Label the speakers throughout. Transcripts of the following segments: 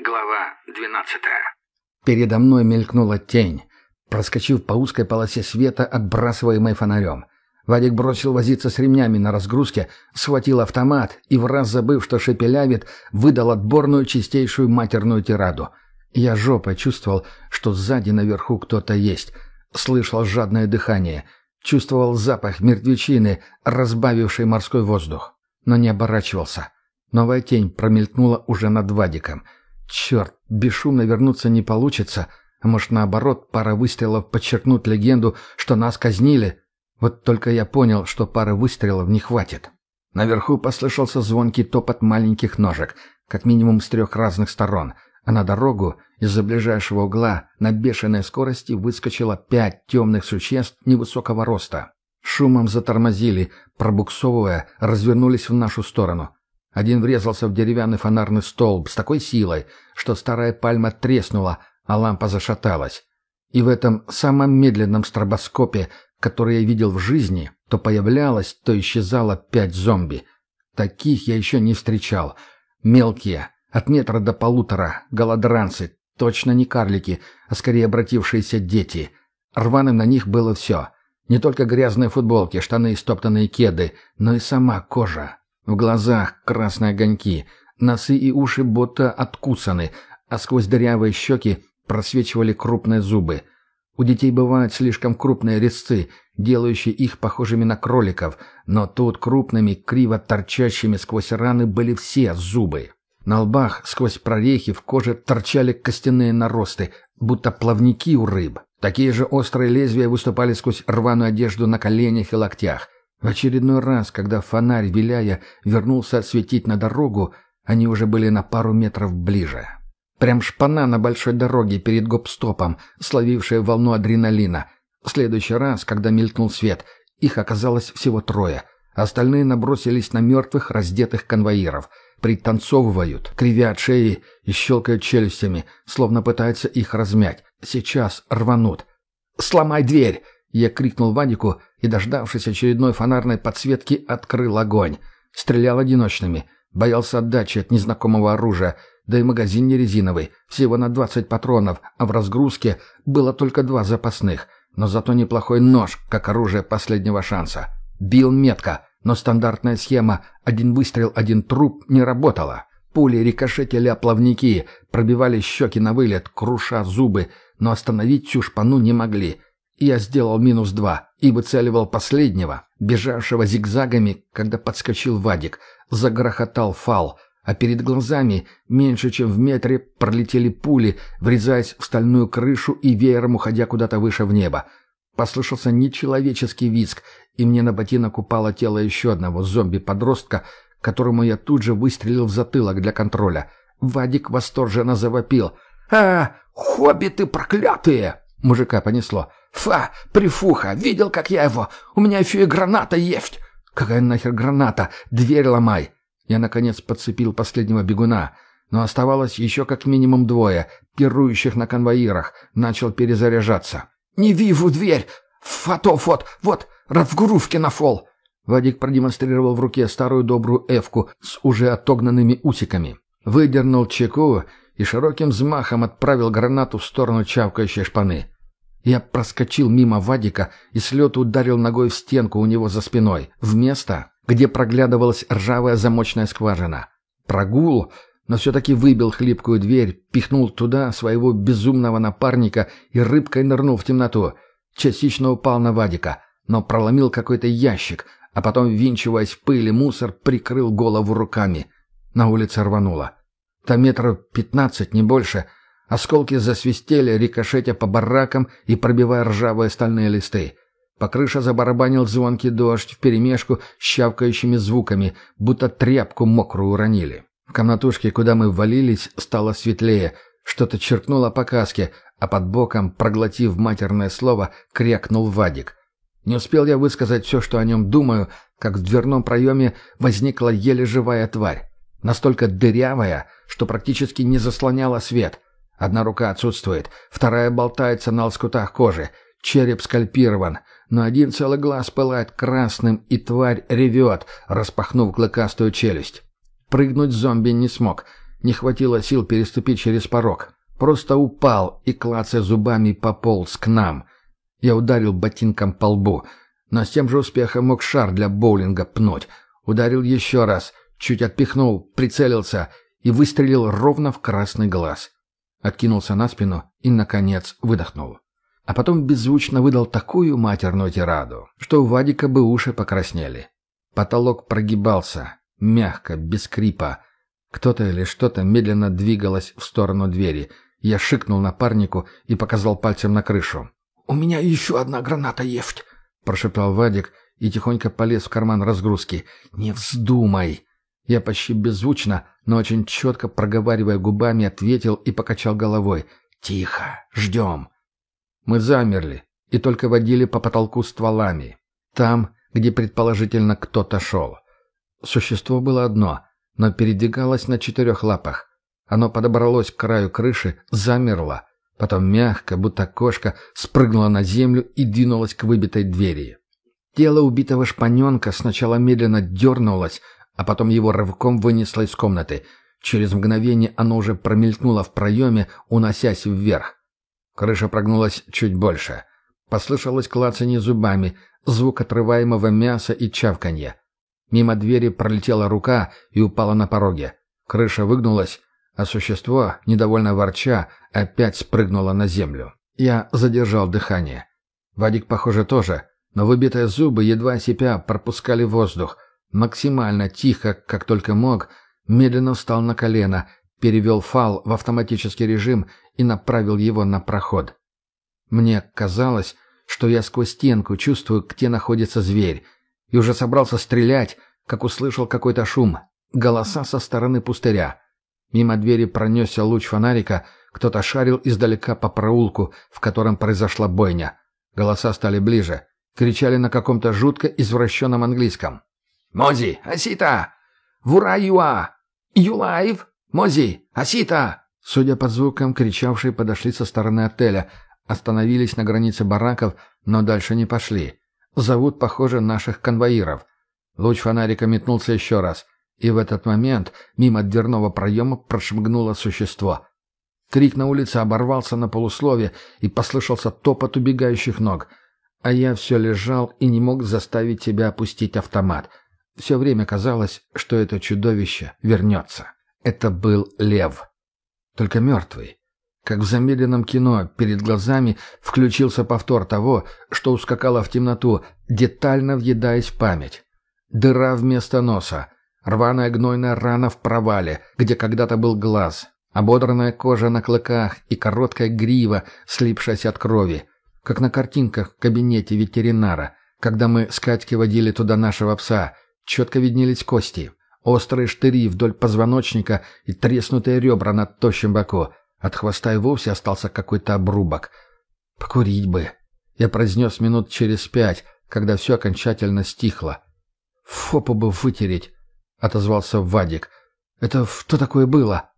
Speaker 1: Глава двенадцатая.
Speaker 2: Передо мной мелькнула тень, проскочив по узкой полосе света, отбрасываемой фонарем. Вадик бросил возиться с ремнями на разгрузке, схватил автомат и, в раз забыв, что шепелявит, выдал отборную чистейшую матерную тираду. Я жопой чувствовал, что сзади наверху кто-то есть. Слышал жадное дыхание. Чувствовал запах мертвечины, разбавивший морской воздух. Но не оборачивался. Новая тень промелькнула уже над Вадиком. Черт, бесшумно вернуться не получится. Может, наоборот, пара выстрелов подчеркнут легенду, что нас казнили. Вот только я понял, что пары выстрелов не хватит. Наверху послышался звонкий топот маленьких ножек, как минимум с трех разных сторон, а на дорогу из-за ближайшего угла на бешеной скорости выскочило пять темных существ невысокого роста. Шумом затормозили, пробуксовывая, развернулись в нашу сторону. Один врезался в деревянный фонарный столб с такой силой, что старая пальма треснула, а лампа зашаталась. И в этом самом медленном стробоскопе которые я видел в жизни, то появлялось, то исчезало пять зомби. Таких я еще не встречал. Мелкие, от метра до полутора, голодранцы, точно не карлики, а скорее обратившиеся дети. Рваным на них было все. Не только грязные футболки, штаны и стоптанные кеды, но и сама кожа. В глазах красные огоньки, носы и уши будто откусаны, а сквозь дырявые щеки просвечивали крупные зубы — у детей бывают слишком крупные резцы, делающие их похожими на кроликов, но тут крупными, криво торчащими сквозь раны были все зубы. На лбах сквозь прорехи в коже торчали костяные наросты, будто плавники у рыб. Такие же острые лезвия выступали сквозь рваную одежду на коленях и локтях. В очередной раз, когда фонарь, виляя, вернулся осветить на дорогу, они уже были на пару метров ближе. Прям шпана на большой дороге перед гоп-стопом, словившая волну адреналина. В следующий раз, когда мелькнул свет, их оказалось всего трое. Остальные набросились на мертвых, раздетых конвоиров. Пританцовывают, кривят шеи и щелкают челюстями, словно пытаются их размять. Сейчас рванут. «Сломай дверь!» Я крикнул Вадику и, дождавшись очередной фонарной подсветки, открыл огонь. Стрелял одиночными. Боялся отдачи от незнакомого оружия — да и магазин не резиновый, всего на 20 патронов, а в разгрузке было только два запасных. Но зато неплохой нож, как оружие последнего шанса. Бил метко, но стандартная схема «один выстрел, один труп» не работала. Пули рикошетили о плавники, пробивали щеки на вылет, круша зубы, но остановить всю шпану не могли. Я сделал минус два и выцеливал последнего, бежавшего зигзагами, когда подскочил Вадик. Загрохотал фал — а перед глазами, меньше чем в метре, пролетели пули, врезаясь в стальную крышу и веером уходя куда-то выше в небо. Послышался нечеловеческий визг, и мне на ботинок упало тело еще одного зомби-подростка, которому я тут же выстрелил в затылок для контроля. Вадик восторженно завопил. «А, хоббиты проклятые!» Мужика понесло. «Фа, прифуха, видел, как я его? У меня еще и граната есть!» «Какая нахер граната? Дверь ломай!» Я, наконец, подцепил последнего бегуна, но оставалось еще как минимум двое, пирующих на конвоирах, начал перезаряжаться. «Не вижу дверь! Фотов вот, вот, Равгурувки на фол!» Вадик продемонстрировал в руке старую добрую эвку с уже отогнанными усиками. Выдернул чеку и широким взмахом отправил гранату в сторону чавкающей шпаны. Я проскочил мимо Вадика и с ударил ногой в стенку у него за спиной, в место, где проглядывалась ржавая замочная скважина. Прогул, но все-таки выбил хлипкую дверь, пихнул туда своего безумного напарника и рыбкой нырнул в темноту. Частично упал на Вадика, но проломил какой-то ящик, а потом, винчиваясь в пыль и мусор, прикрыл голову руками. На улице рвануло. Там метров пятнадцать, не больше. Осколки засвистели, рикошетя по баракам и пробивая ржавые стальные листы. По крыше забарабанил звонкий дождь вперемешку с щавкающими звуками, будто тряпку мокрую уронили. В комнатушке, куда мы ввалились, стало светлее. Что-то черкнуло по каске, а под боком, проглотив матерное слово, крякнул Вадик. Не успел я высказать все, что о нем думаю, как в дверном проеме возникла еле живая тварь. Настолько дырявая, что практически не заслоняла свет. Одна рука отсутствует, вторая болтается на лоскутах кожи, череп скальпирован — но один целый глаз пылает красным, и тварь ревет, распахнув клыкастую челюсть. Прыгнуть зомби не смог. не хватило сил переступить через порог. Просто упал и, клацая зубами, пополз к нам. Я ударил ботинком по лбу, но с тем же успехом мог шар для боулинга пнуть. Ударил еще раз, чуть отпихнул, прицелился и выстрелил ровно в красный глаз. Откинулся на спину и, наконец, выдохнул. А потом беззвучно выдал такую матерную тираду, что у Вадика бы уши покраснели. Потолок прогибался, мягко, без скрипа. Кто-то или что-то медленно двигалось в сторону двери. Я шикнул напарнику и показал пальцем на крышу. «У меня еще одна граната есть!» — прошептал Вадик и тихонько полез в карман разгрузки. «Не вздумай!» Я почти беззвучно, но очень четко проговаривая губами, ответил и покачал головой. «Тихо, ждем». Мы замерли и только водили по потолку стволами. Там, где предположительно кто-то шел. Существо было одно, но передвигалось на четырех лапах. Оно подобралось к краю крыши, замерло, потом мягко, будто кошка, спрыгнуло на землю и двинулось к выбитой двери. Тело убитого шпаненка сначала медленно дернулось, а потом его рывком вынесло из комнаты. Через мгновение оно уже промелькнуло в проеме, уносясь вверх. Крыша прогнулась чуть больше. Послышалось клацанье зубами, звук отрываемого мяса и чавканье. Мимо двери пролетела рука и упала на пороге. Крыша выгнулась, а существо, недовольно ворча, опять спрыгнуло на землю. Я задержал дыхание. Вадик, похоже, тоже, но выбитые зубы, едва сипя, пропускали воздух — максимально тихо, как только мог, медленно встал на колено, перевел фал в автоматический режим и направил его на проход. Мне казалось, что я сквозь стенку чувствую, где находится зверь, и уже собрался стрелять, как услышал какой-то шум, голоса со стороны пустыря. Мимо двери пронесся луч фонарика, кто-то шарил издалека по проулку, в котором произошла бойня. Голоса стали ближе, кричали на каком-то жутко извращенном английском.
Speaker 1: Мози, Асита! Вураюа! Юлаев! Мози, Асита!»
Speaker 2: Судя по звукам, кричавшие подошли со стороны отеля, остановились на границе бараков, но дальше не пошли. Зовут, похоже, наших конвоиров. Луч фонарика метнулся еще раз, и в этот момент мимо дверного проема прошмыгнуло существо. Крик на улице оборвался на полуслове, и послышался топот убегающих ног. А я все лежал и не мог заставить себя опустить автомат — все время казалось, что это чудовище вернется. Это был лев. Только мертвый. Как в замедленном кино перед глазами включился повтор того, что ускакало в темноту, детально въедаясь в память. Дыра вместо носа, рваная гнойная рана в провале, где когда-то был глаз, ободранная кожа на клыках и короткая грива, слипшаяся от крови, как на картинках в кабинете ветеринара, когда мы с Катькой водили туда нашего пса — Четко виднелись кости, острые штыри вдоль позвоночника и треснутые ребра на тощем боку. От хвоста и вовсе остался какой-то обрубок. «Покурить бы!» Я произнес минут через пять, когда все окончательно стихло. «Фопу бы вытереть!» — отозвался Вадик. «Это что такое было?»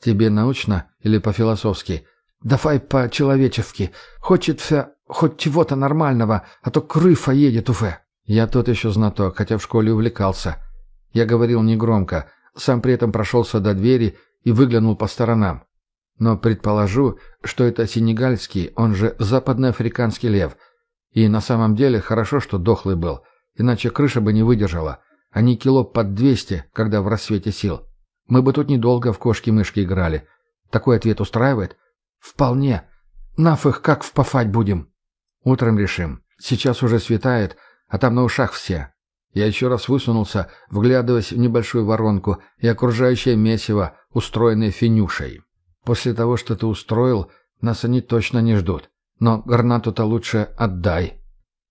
Speaker 2: «Тебе научно или по-философски?» «Давай по-человечески. Хочет вся хоть чего-то нормального, а то крыфа едет уфе». Я тот еще знаток, хотя в школе увлекался. Я говорил негромко, сам при этом прошелся до двери и выглянул по сторонам. Но предположу, что это сенегальский, он же западноафриканский лев. И на самом деле хорошо, что дохлый был, иначе крыша бы не выдержала. Они кило под двести, когда в рассвете сил. Мы бы тут недолго в кошки-мышки играли. Такой ответ устраивает? Вполне. Нафиг как впафать будем? Утром решим. Сейчас уже светает, а там на ушах все. Я еще раз высунулся, вглядываясь в небольшую воронку и окружающее месиво, устроенное финюшей. После того, что ты устроил, нас они точно не ждут. Но гранату-то лучше отдай.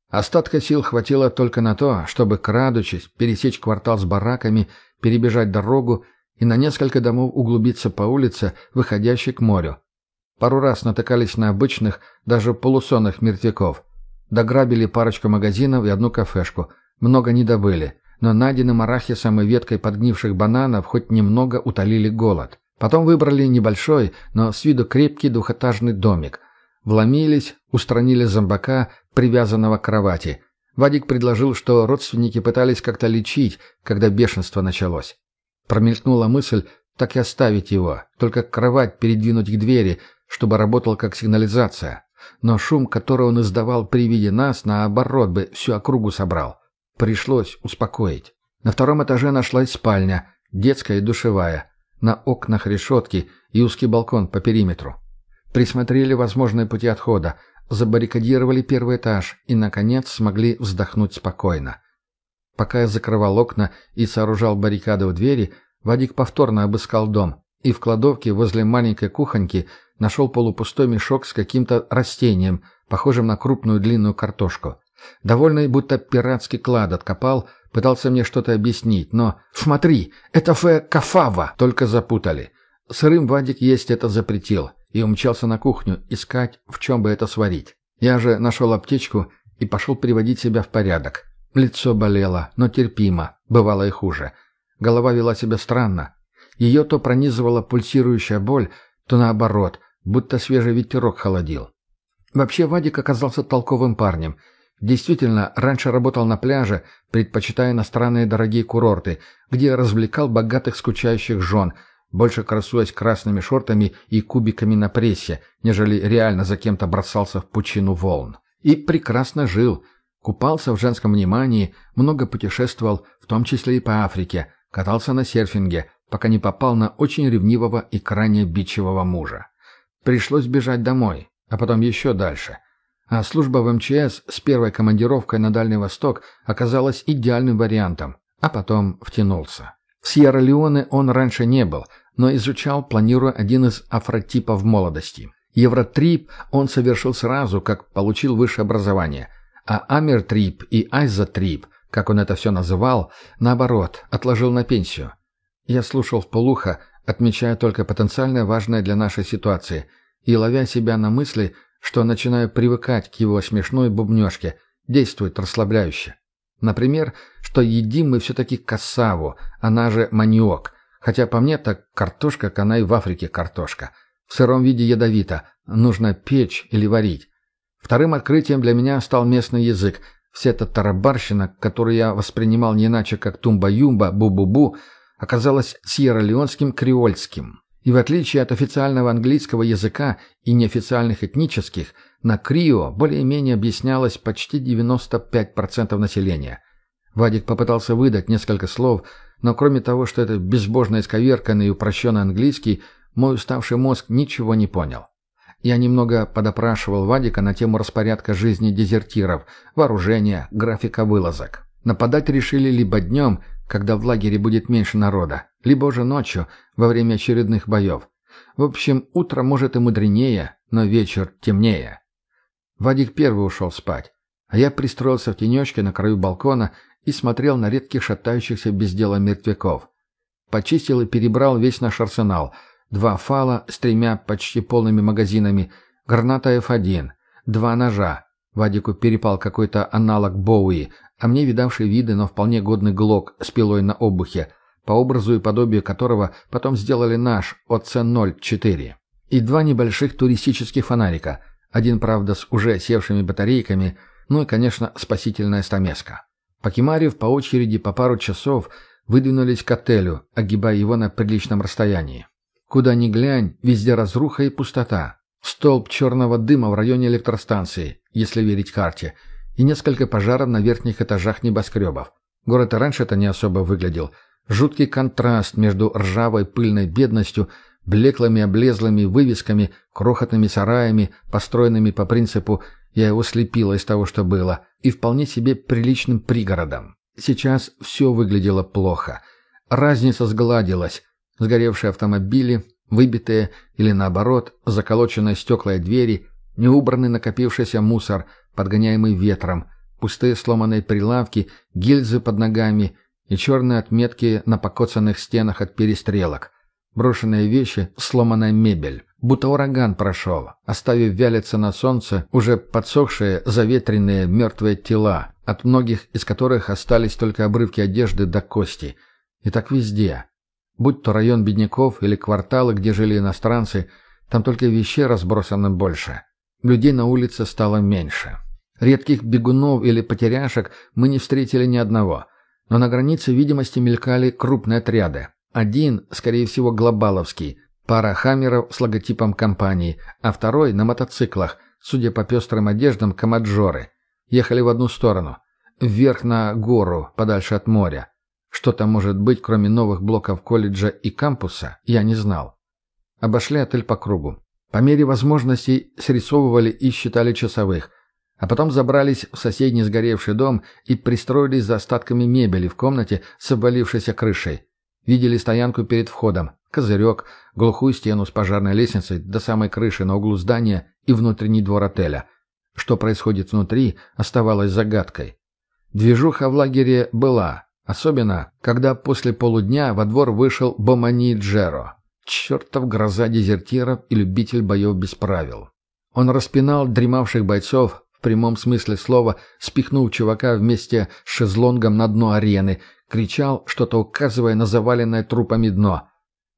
Speaker 2: Остатка сил хватило только на то, чтобы, крадучись, пересечь квартал с бараками, перебежать дорогу и на несколько домов углубиться по улице, выходящей к морю. Пару раз натыкались на обычных, даже полусонных мертвяков — Дограбили парочку магазинов и одну кафешку. Много не добыли, но найденным арахисом и веткой подгнивших бананов хоть немного утолили голод. Потом выбрали небольшой, но с виду крепкий двухэтажный домик. Вломились, устранили зомбака, привязанного к кровати. Вадик предложил, что родственники пытались как-то лечить, когда бешенство началось. Промелькнула мысль, так и оставить его, только кровать передвинуть к двери, чтобы работал как сигнализация. Но шум, который он издавал при виде нас, наоборот бы всю округу собрал. Пришлось успокоить. На втором этаже нашлась спальня, детская и душевая. На окнах решетки и узкий балкон по периметру. Присмотрели возможные пути отхода, забаррикадировали первый этаж и, наконец, смогли вздохнуть спокойно. Пока я закрывал окна и сооружал баррикады у двери, Вадик повторно обыскал дом и в кладовке возле маленькой кухоньки нашел полупустой мешок с каким-то растением, похожим на крупную длинную картошку. Довольный, будто пиратский клад откопал, пытался мне что-то объяснить, но «Смотри, это фе кафава!» только запутали. Сырым Вадик есть это запретил и умчался на кухню искать, в чем бы это сварить. Я же нашел аптечку и пошел приводить себя в порядок. Лицо болело, но терпимо, бывало и хуже. Голова вела себя странно. Ее то пронизывала пульсирующая боль, то наоборот, будто свежий ветерок холодил. Вообще Вадик оказался толковым парнем. Действительно, раньше работал на пляже, предпочитая иностранные дорогие курорты, где развлекал богатых скучающих жен, больше красуясь красными шортами и кубиками на прессе, нежели реально за кем-то бросался в пучину волн. И прекрасно жил – Купался в женском внимании, много путешествовал, в том числе и по Африке, катался на серфинге, пока не попал на очень ревнивого и крайне бичевого мужа. Пришлось бежать домой, а потом еще дальше. А служба в МЧС с первой командировкой на Дальний Восток оказалась идеальным вариантом, а потом втянулся. В Сьерра-Леоне он раньше не был, но изучал, планируя один из афротипов молодости. Евротрип он совершил сразу, как получил высшее образование – а Амертрип и Айзатрип, как он это все называл, наоборот, отложил на пенсию. Я слушал в полухо, отмечая только потенциально важное для нашей ситуации, и ловя себя на мысли, что начинаю привыкать к его смешной бубнежке, действует расслабляюще. Например, что едим мы все-таки кассаву, она же маниок, хотя по мне так картошка, как она и в Африке картошка. В сыром виде ядовито, нужно печь или варить. Вторым открытием для меня стал местный язык. Вся эта тарабарщина, которую я воспринимал не иначе как тумба-юмба, бу-бу-бу, оказалась сьерра-леонским креольским. И в отличие от официального английского языка и неофициальных этнических, на Крио более-менее объяснялось почти 95% населения. Вадик попытался выдать несколько слов, но кроме того, что это безбожно исковерканный и упрощенный английский, мой уставший мозг ничего не понял. Я немного подопрашивал Вадика на тему распорядка жизни дезертиров, вооружения, графика вылазок. Нападать решили либо днем, когда в лагере будет меньше народа, либо уже ночью, во время очередных боев. В общем, утро может и мудренее, но вечер темнее. Вадик первый ушел спать, а я пристроился в тенечке на краю балкона и смотрел на редких шатающихся без дела мертвяков. Почистил и перебрал весь наш арсенал – два фала с тремя почти полными магазинами, граната F1, два ножа. Вадику перепал какой-то аналог Боуи, а мне видавший виды, но вполне годный глок с пилой на обухе, по образу и подобию которого потом сделали наш ОЦ-04. И два небольших туристических фонарика, один, правда, с уже севшими батарейками, ну и, конечно, спасительная стамеска. Покемарив по очереди по пару часов выдвинулись к отелю, огибая его на приличном расстоянии. Куда ни глянь, везде разруха и пустота. Столб черного дыма в районе электростанции, если верить карте, и несколько пожаров на верхних этажах небоскребов. Город и раньше-то не особо выглядел. Жуткий контраст между ржавой пыльной бедностью, блеклыми облезлыми вывесками, крохотными сараями, построенными по принципу «я его слепила из того, что было», и вполне себе приличным пригородом. Сейчас все выглядело плохо. Разница сгладилась, Сгоревшие автомобили, выбитые или, наоборот, заколоченные стекла и двери, неубранный накопившийся мусор, подгоняемый ветром, пустые сломанные прилавки, гильзы под ногами и черные отметки на покоцанных стенах от перестрелок. Брошенные вещи, сломанная мебель. Будто ураган прошел, оставив вялиться на солнце уже подсохшие, заветренные мертвые тела, от многих из которых остались только обрывки одежды до кости. И так везде. Будь то район бедняков или кварталы, где жили иностранцы, там только вещей разбросано больше. Людей на улице стало меньше. Редких бегунов или потеряшек мы не встретили ни одного. Но на границе видимости мелькали крупные отряды. Один, скорее всего, глобаловский, пара хаммеров с логотипом компании, а второй на мотоциклах, судя по пестрым одеждам, камаджоры. Ехали в одну сторону. Вверх на гору, подальше от моря. Что там может быть, кроме новых блоков колледжа и кампуса, я не знал. Обошли отель по кругу. По мере возможностей срисовывали и считали часовых. А потом забрались в соседний сгоревший дом и пристроились за остатками мебели в комнате с обвалившейся крышей. Видели стоянку перед входом, козырек, глухую стену с пожарной лестницей до самой крыши на углу здания и внутренний двор отеля. Что происходит внутри, оставалось загадкой. Движуха в лагере была, особенно, когда после полудня во двор вышел Бомани Джеро. Чертов гроза дезертиров и любитель боев без правил. Он распинал дремавших бойцов, в прямом смысле слова, спихнув чувака вместе с шезлонгом на дно арены, кричал, что-то указывая на заваленное трупами дно.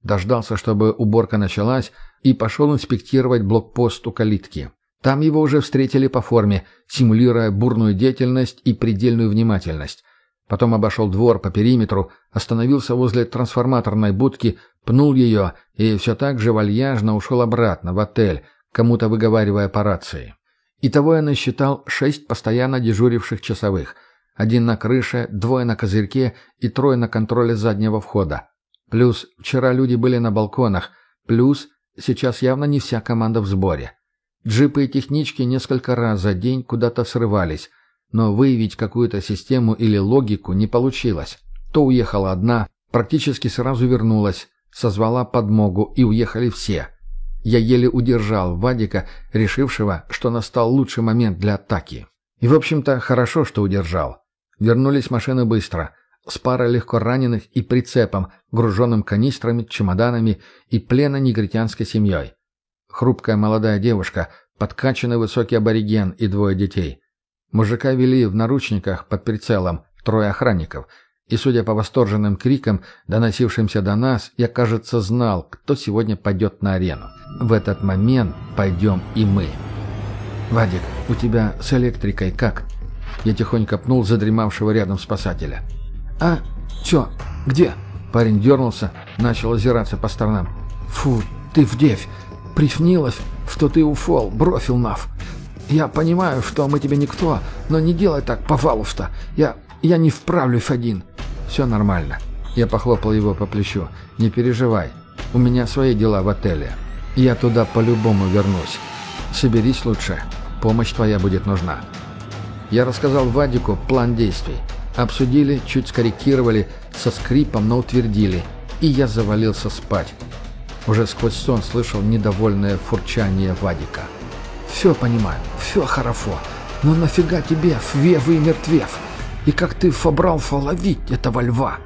Speaker 2: Дождался, чтобы уборка началась, и пошел инспектировать блокпост у калитки. Там его уже встретили по форме, симулируя бурную деятельность и предельную внимательность. Потом обошел двор по периметру, остановился возле трансформаторной будки, пнул ее и все так же вальяжно ушел обратно, в отель, кому-то выговаривая по рации. Итого я насчитал шесть постоянно дежуривших часовых. Один на крыше, двое на козырьке и трое на контроле заднего входа. Плюс вчера люди были на балконах, плюс сейчас явно не вся команда в сборе. Джипы и технички несколько раз за день куда-то срывались, но выявить какую-то систему или логику не получилось. То уехала одна, практически сразу вернулась, созвала подмогу и уехали все. Я еле удержал Вадика, решившего, что настал лучший момент для атаки. И, в общем-то, хорошо, что удержал. Вернулись машины быстро, с парой легко раненых и прицепом, груженным канистрами, чемоданами и плена негритянской семьей. Хрупкая молодая девушка, подкачанный высокий абориген и двое детей. Мужика вели в наручниках под прицелом, трое охранников. И, судя по восторженным крикам, доносившимся до нас, я, кажется, знал, кто сегодня пойдет на арену. В этот момент пойдем и мы. «Вадик, у тебя с электрикой как?» Я тихонько пнул задремавшего рядом спасателя. «А? Чё? Где?» Парень дернулся, начал озираться по сторонам. «Фу, ты в девь! Приснилось, что ты уфол, бросил Нав. Я понимаю, что мы тебе никто, но не делай так, пожалуйста. Я... я не вправлюсь один». «Все нормально». Я похлопал его по плечу. «Не переживай. У меня свои дела в отеле. Я туда по-любому вернусь. Соберись лучше. Помощь твоя будет нужна». Я рассказал Вадику план действий. Обсудили, чуть скорректировали, со скрипом, но утвердили. И я завалился спать. Уже сквозь сон слышал недовольное фурчание Вадика. «Все понимаю, все хорошо. Но нафига тебе, Фвев и Мертвев? И как ты фобрался ловить этого льва?»